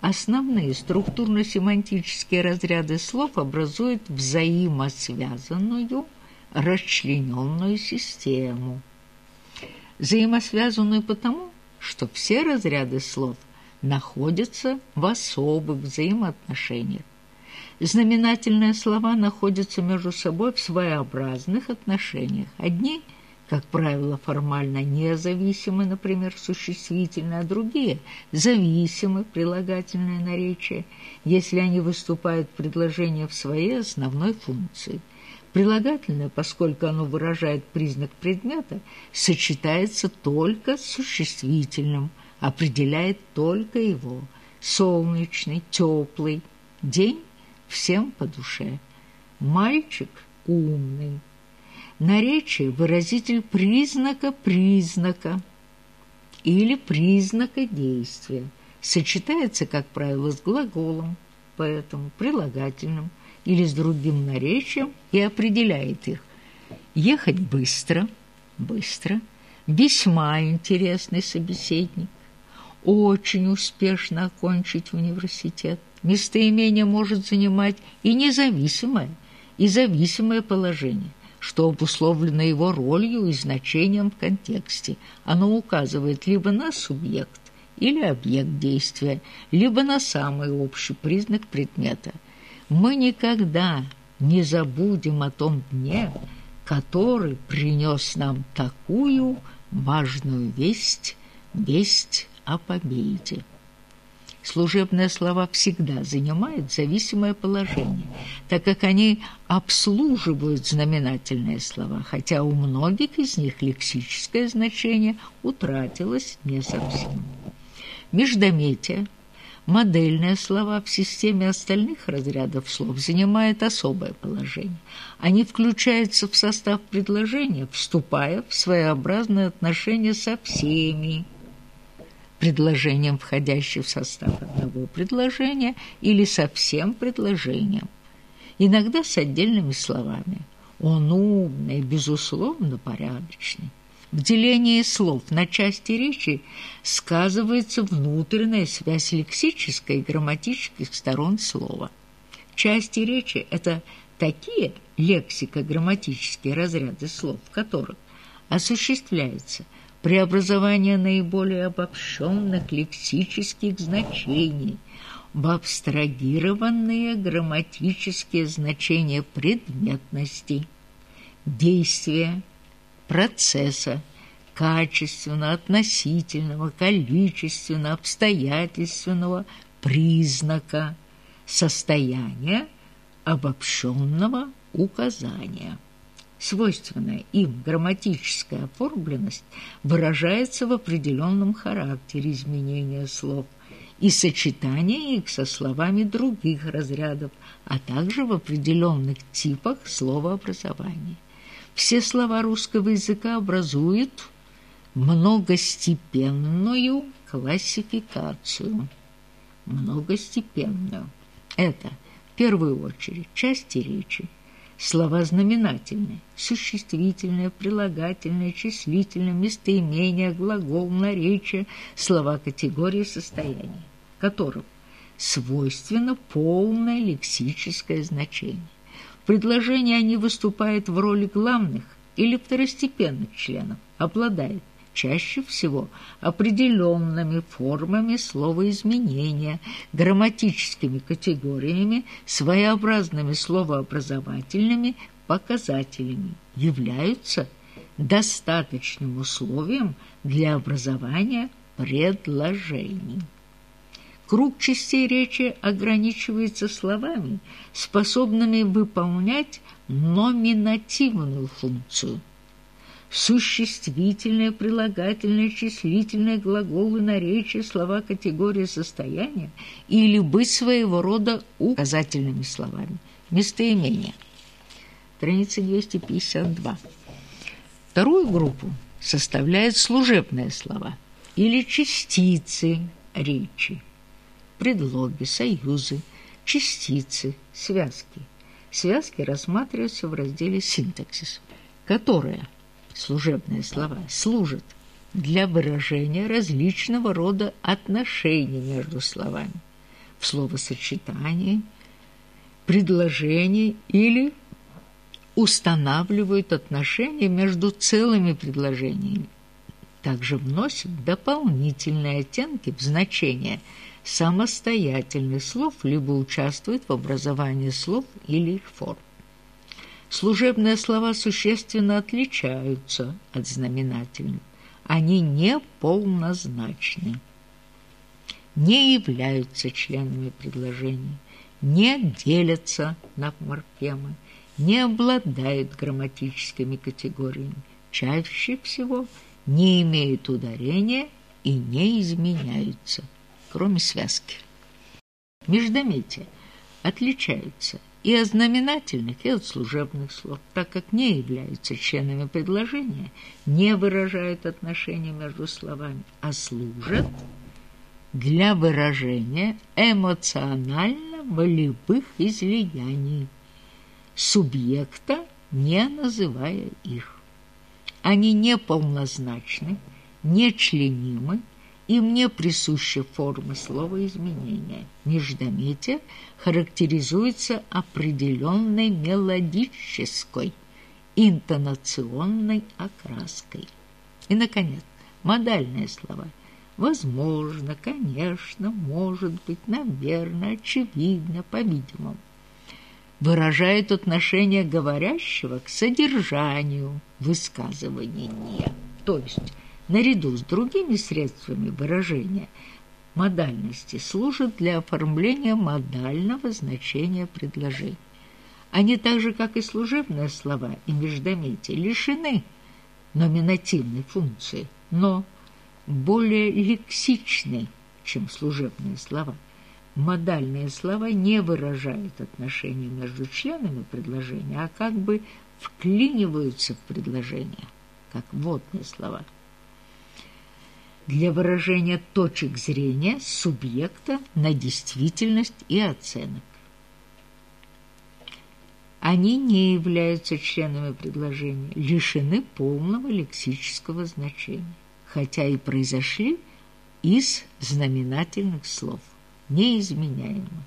Основные структурно-семантические разряды слов образуют взаимосвязанную, расчлененную систему. Взаимосвязанную потому, что все разряды слов находятся в особых взаимоотношениях. Знаменательные слова находятся между собой в своеобразных отношениях. Одни, как правило, формально независимы, например, существительные, а другие – зависимы, прилагательное наречие, если они выступают в предложении в своей основной функции. Прилагательное, поскольку оно выражает признак предмета, сочетается только с существительным, определяет только его. Солнечный, теплый, день всем по душе. Мальчик умный. Наречие – выразитель признака признака или признака действия. Сочетается, как правило, с глаголом, поэтому прилагательным – или с другим наречием и определяет их. Ехать быстро, быстро, весьма интересный собеседник, очень успешно окончить университет. Местоимение может занимать и независимое, и зависимое положение, что обусловлено его ролью и значением в контексте. Оно указывает либо на субъект или объект действия, либо на самый общий признак предмета – мы никогда не забудем о том дне, который принес нам такую важную весть, весть о победе. Служебные слова всегда занимают зависимое положение, так как они обслуживают знаменательные слова, хотя у многих из них лексическое значение утратилось не совсем. Междометие – Модельные слова в системе остальных разрядов слов занимают особое положение. Они включаются в состав предложения, вступая в своеобразное отношение со всеми предложением, входящим в состав одного предложения, или со всем предложением, иногда с отдельными словами. Он умный, безусловно, порядочный. В делении слов на части речи сказывается внутренняя связь лексической и грамматических сторон слова. Части речи – это такие лексико-грамматические разряды слов, в которых осуществляется преобразование наиболее обобщенных лексических значений в абстрагированные грамматические значения предметности, действия, процесса, качественного, относительного, количественного, обстоятельственного признака, состояния, обобщенного указания. Свойственная им грамматическая оформленность выражается в определенном характере изменения слов и сочетания их со словами других разрядов, а также в определенных типах словообразования. Все слова русского языка образуют многостепенную классификацию. Многостепенную. Это, в первую очередь, части речи, слова знаменательные, существительные, прилагательные, числительные, местоимения, глагол, наречие, слова категории состояния, которым свойственно полное лексическое значение. Предложении они выступают в роли главных или второстепенных членов, обладают чаще всего определенными формами словоизменения, грамматическими категориями, своеобразными словообразовательными показателями, являются достаточным условием для образования предложений. Круг частей речи ограничивается словами, способными выполнять номинативную функцию. Существительное, прилагательное, числительное, глаголы, наречия, слова категории состояния или быть своего рода указательными словами. Местоимение. Страница 252. Вторую группу составляют служебные слова или частицы речи предлоги, союзы, частицы, связки. Связки рассматриваются в разделе «Синтаксис», которые, служебные слова, служат для выражения различного рода отношений между словами. в словосочетании, предложении или устанавливают отношения между целыми предложениями. Также вносят дополнительные оттенки в значение самостоятельных слов либо участвуют в образовании слов или их форм. Служебные слова существенно отличаются от знаменательных. Они не полнозначны, не являются членами предложений, не делятся на морфемы, не обладают грамматическими категориями, чаще всего не имеют ударения и не изменяются, кроме связки. Междометия отличаются и от знаменательных, и от служебных слов, так как не являются членами предложения, не выражают отношения между словами, а служат для выражения эмоционально-волевых излияний субъекта, не называя их. Они неполнозначны, нечленимы, им не присуща форма слова изменения. Междометие характеризуется определенной мелодической, интонационной окраской. И, наконец, модальные слова – возможно, конечно, может быть, наверное, очевидно, по-видимому выражает отношение говорящего к содержанию высказывания То есть, наряду с другими средствами выражения модальности служат для оформления модального значения предложений. Они так же, как и служебные слова и междометия, лишены номинативной функции, но более лексичны, чем служебные слова. Модальные слова не выражают отношения между членами предложения, а как бы вклиниваются в предложение, как водные слова. Для выражения точек зрения субъекта на действительность и оценок. Они не являются членами предложения, лишены полного лексического значения хотя и произошли из знаменательных слов, неизменяемо.